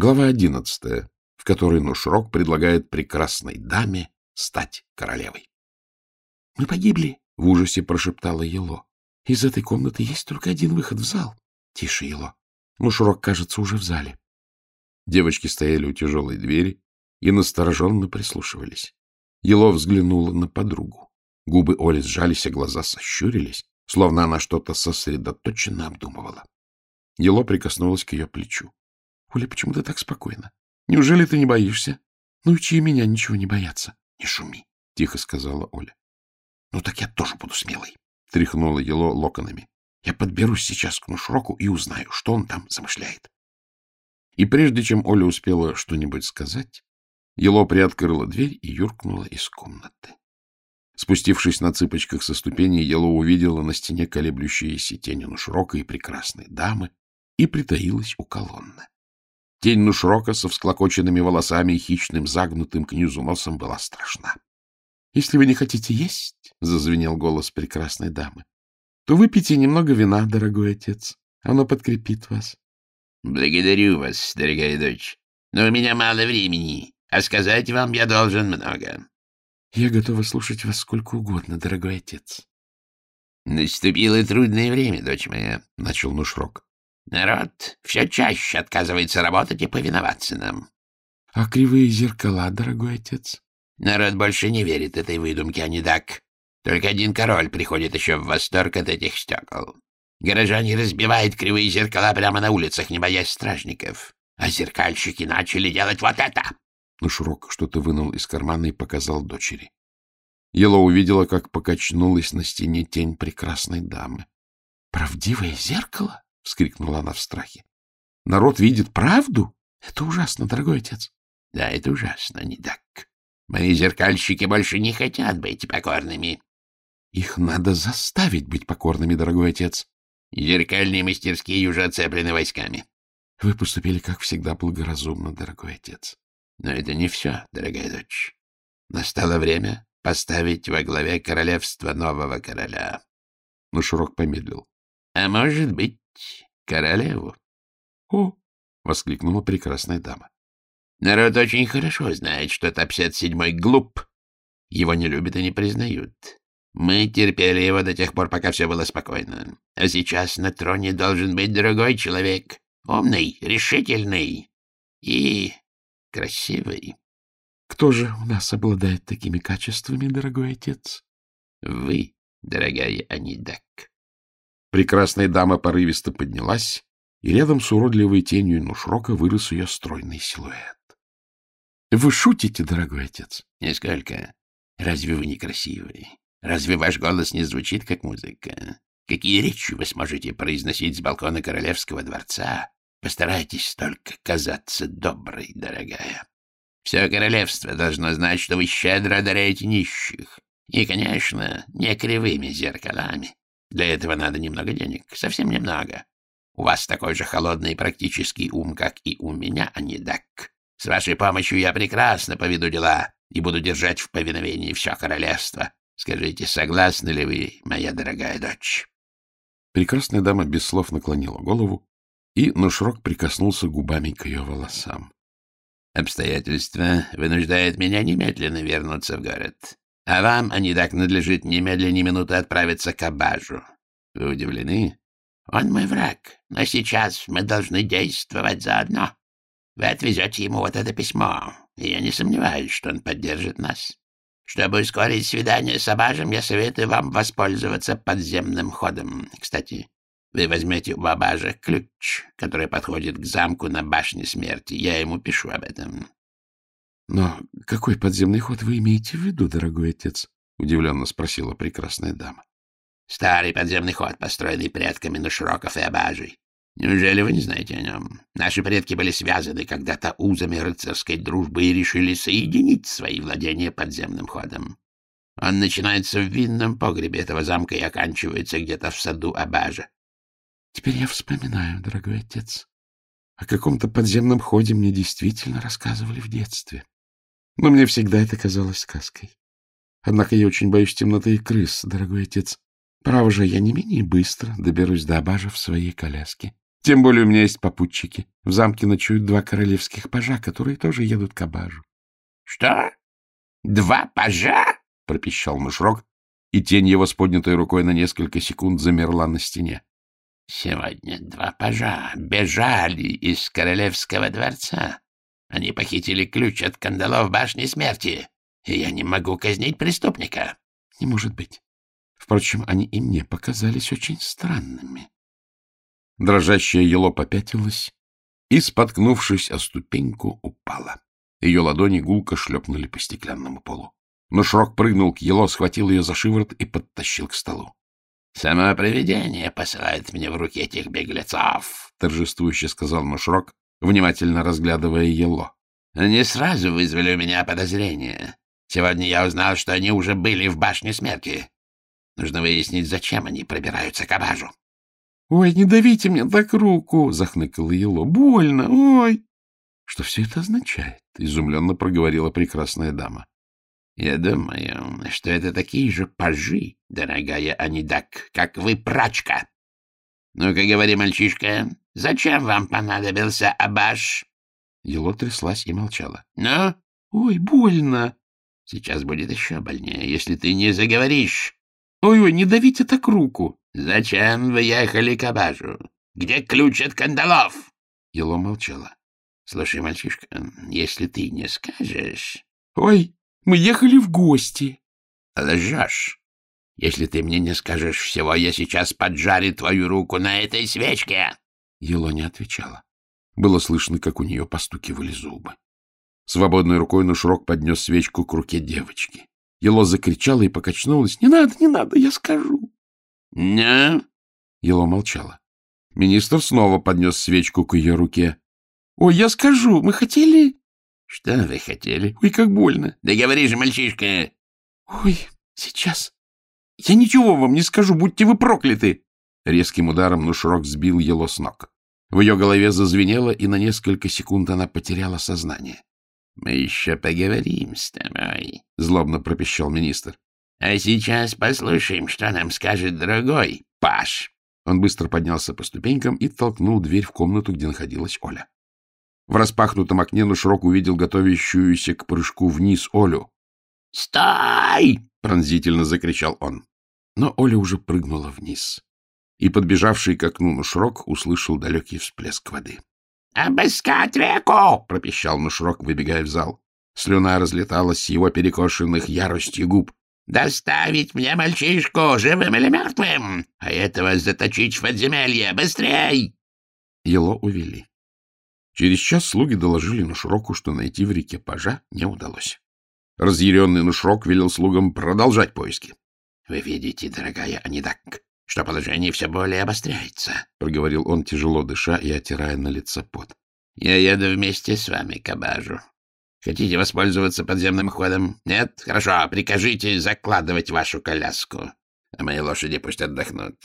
Глава одиннадцатая, в которой Нушрок предлагает прекрасной даме стать королевой. — Мы погибли, — в ужасе прошептала Ело. — Из этой комнаты есть только один выход в зал. — Тише, Ело. Нушрок, кажется, уже в зале. Девочки стояли у тяжелой двери и настороженно прислушивались. Ело взглянула на подругу. Губы Оли сжались, а глаза сощурились, словно она что-то сосредоточенно обдумывала. Ело прикоснулась к ее плечу. — Оля, почему ты так спокойна? Неужели ты не боишься? Научи меня ничего не бояться. — Не шуми, — тихо сказала Оля. — Ну так я тоже буду смелой, — тряхнула Ело локонами. — Я подберусь сейчас к Нушроку и узнаю, что он там замышляет. И прежде чем Оля успела что-нибудь сказать, Ело приоткрыла дверь и юркнула из комнаты. Спустившись на цыпочках со ступеней, Ело увидела на стене колеблющиеся тени Нушрока и прекрасной дамы и притаилась у колонны. Тень Нушрока со всклокоченными волосами и хищным загнутым к низу носом была страшна. — Если вы не хотите есть, — зазвенел голос прекрасной дамы, — то выпейте немного вина, дорогой отец. Оно подкрепит вас. — Благодарю вас, дорогая дочь, но у меня мало времени, а сказать вам я должен много. — Я готова слушать вас сколько угодно, дорогой отец. — Наступило трудное время, дочь моя, — начал Нушрок. Народ все чаще отказывается работать и повиноваться нам. — А кривые зеркала, дорогой отец? Народ больше не верит этой выдумке, а не так. Только один король приходит еще в восторг от этих стекол. Горожане разбивают кривые зеркала прямо на улицах, не боясь стражников. А зеркальщики начали делать вот это. Но Шурок что-то вынул из кармана и показал дочери. Ела увидела, как покачнулась на стене тень прекрасной дамы. — Правдивое зеркало? — вскрикнула она в страхе. — Народ видит правду? Это ужасно, дорогой отец. — Да, это ужасно, не так. Мои зеркальщики больше не хотят быть покорными. — Их надо заставить быть покорными, дорогой отец. Зеркальные мастерские уже оцеплены войсками. — Вы поступили, как всегда, благоразумно, дорогой отец. Но это не все, дорогая дочь. Настало время поставить во главе королевства нового короля. Но Широк помедлил. — А может быть, королеву. — О! — воскликнула прекрасная дама. — Народ очень хорошо знает, что Топсет седьмой глуп. Его не любят и не признают. Мы терпели его до тех пор, пока все было спокойно. А сейчас на троне должен быть другой человек. Умный, решительный и красивый. — Кто же у нас обладает такими качествами, дорогой отец? — Вы, дорогая Анидак. Прекрасная дама порывисто поднялась, и рядом с уродливой тенью Нушрока вырос ее стройный силуэт. — Вы шутите, дорогой отец? — Нисколько. Разве вы некрасивый? Разве ваш голос не звучит, как музыка? Какие речи вы сможете произносить с балкона королевского дворца? Постарайтесь только казаться доброй, дорогая. Все королевство должно знать, что вы щедро одаряете нищих. И, конечно, не кривыми зеркалами. Для этого надо немного денег, совсем немного. У вас такой же холодный практический ум, как и у меня, а не дак. С вашей помощью я прекрасно поведу дела и буду держать в повиновении все королевство. Скажите, согласны ли вы, моя дорогая дочь?» Прекрасная дама без слов наклонила голову, и Нушрок прикоснулся губами к ее волосам. «Обстоятельства вынуждают меня немедленно вернуться в город. А вам, а не так надлежит немедленно минуты отправиться к Абажу. Вы удивлены? Он мой враг, но сейчас мы должны действовать заодно. Вы отвезете ему вот это письмо, и я не сомневаюсь, что он поддержит нас. Чтобы ускорить свидание с Абажем, я советую вам воспользоваться подземным ходом. Кстати, вы возьмете у Абажа ключ, который подходит к замку на башне смерти. Я ему пишу об этом. Но какой подземный ход вы имеете в виду, дорогой отец? — удивленно спросила прекрасная дама. — Старый подземный ход, построенный предками Нушроков и Абажей. Неужели вы не знаете о нем? Наши предки были связаны когда-то узами рыцарской дружбы и решили соединить свои владения подземным ходом. Он начинается в винном погребе этого замка и оканчивается где-то в саду Абажа. — Теперь я вспоминаю, дорогой отец. О каком-то подземном ходе мне действительно рассказывали в детстве. Но мне всегда это казалось сказкой. Однако я очень боюсь темноты и крыс, дорогой отец. Право же, я не менее быстро доберусь до Абажа в своей коляске. Тем более у меня есть попутчики. В замке ночуют два королевских пажа, которые тоже едут к Абажу. — Что? Два пажа? — пропищал Мышрок, и тень его с поднятой рукой на несколько секунд замерла на стене. — Сегодня два пажа бежали из королевского дворца. Они похитили ключ от кандалов башни смерти, и я не могу казнить преступника. — Не может быть. Впрочем, они и мне показались очень странными. Дрожащая ело попятилась и, споткнувшись о ступеньку, упала. Ее ладони гулко шлепнули по стеклянному полу. Но Шрок прыгнул к ело, схватил ее за шиворот и подтащил к столу. — Само провидение посылает мне в руки этих беглецов, — торжествующе сказал Мушрок, внимательно разглядывая ело. — Они сразу вызвали у меня подозрения. Сегодня я узнал, что они уже были в башне смерти. Нужно выяснить, зачем они пробираются к Абажу. — Ой, не давите мне так руку! — захныкала Ело. — Больно! Ой! — Что все это означает? — изумленно проговорила прекрасная дама. — Я думаю, что это такие же пажи, дорогая Анидак, как вы, прачка. Ну-ка, говори, мальчишка, зачем вам понадобился Абаш? Ело тряслась и молчала. — Ну? — Ой, больно! — Сейчас будет еще больнее, если ты не заговоришь. Ой-ой, не давите так руку. Зачем вы ехали к Абажу? Где ключ от кандалов? Ело молчала. Слушай, мальчишка, если ты не скажешь... Ой, мы ехали в гости. Лжешь. Если ты мне не скажешь всего, я сейчас поджарю твою руку на этой свечке. Ело не отвечала. Было слышно, как у нее постукивали зубы. Свободной рукой Нушрок поднес свечку к руке девочки. Ело закричала и покачнулась. — Не надо, не надо, я скажу. — Не? Ело молчала. Министр снова поднес свечку к ее руке. — Ой, я скажу, мы хотели... — Что вы хотели? Ой, как больно. — Да говори же, мальчишка. — Ой, сейчас. Я ничего вам не скажу, будьте вы прокляты. Резким ударом Нушрок сбил Ело с ног. В ее голове зазвенело, и на несколько секунд она потеряла сознание. — Мы еще поговорим с тобой, — злобно пропищал министр. — А сейчас послушаем, что нам скажет другой Паш. Он быстро поднялся по ступенькам и толкнул дверь в комнату, где находилась Оля. В распахнутом окне Нушрок увидел готовящуюся к прыжку вниз Олю. «Стой!» — пронзительно закричал он. Но Оля уже прыгнула вниз. И подбежавший к окну Нушрок услышал далекий всплеск воды. «Обыскать реку!» — пропищал Нушрок, выбегая в зал. Слюна разлеталась с его перекошенных яростью губ. «Доставить мне мальчишку, живым или мертвым, а этого заточить в подземелье! Быстрей!» Ело увели. Через час слуги доложили Нушроку, что найти в реке пажа не удалось. Разъяренный Нушрок велел слугам продолжать поиски. — Вы видите, дорогая Анидак, что положение все более обостряется, — проговорил он, тяжело дыша и отирая на лицо пот. — Я еду вместе с вами к Абажу. Хотите воспользоваться подземным ходом? Нет? Хорошо, прикажите закладывать вашу коляску, а мои лошади пусть отдохнут.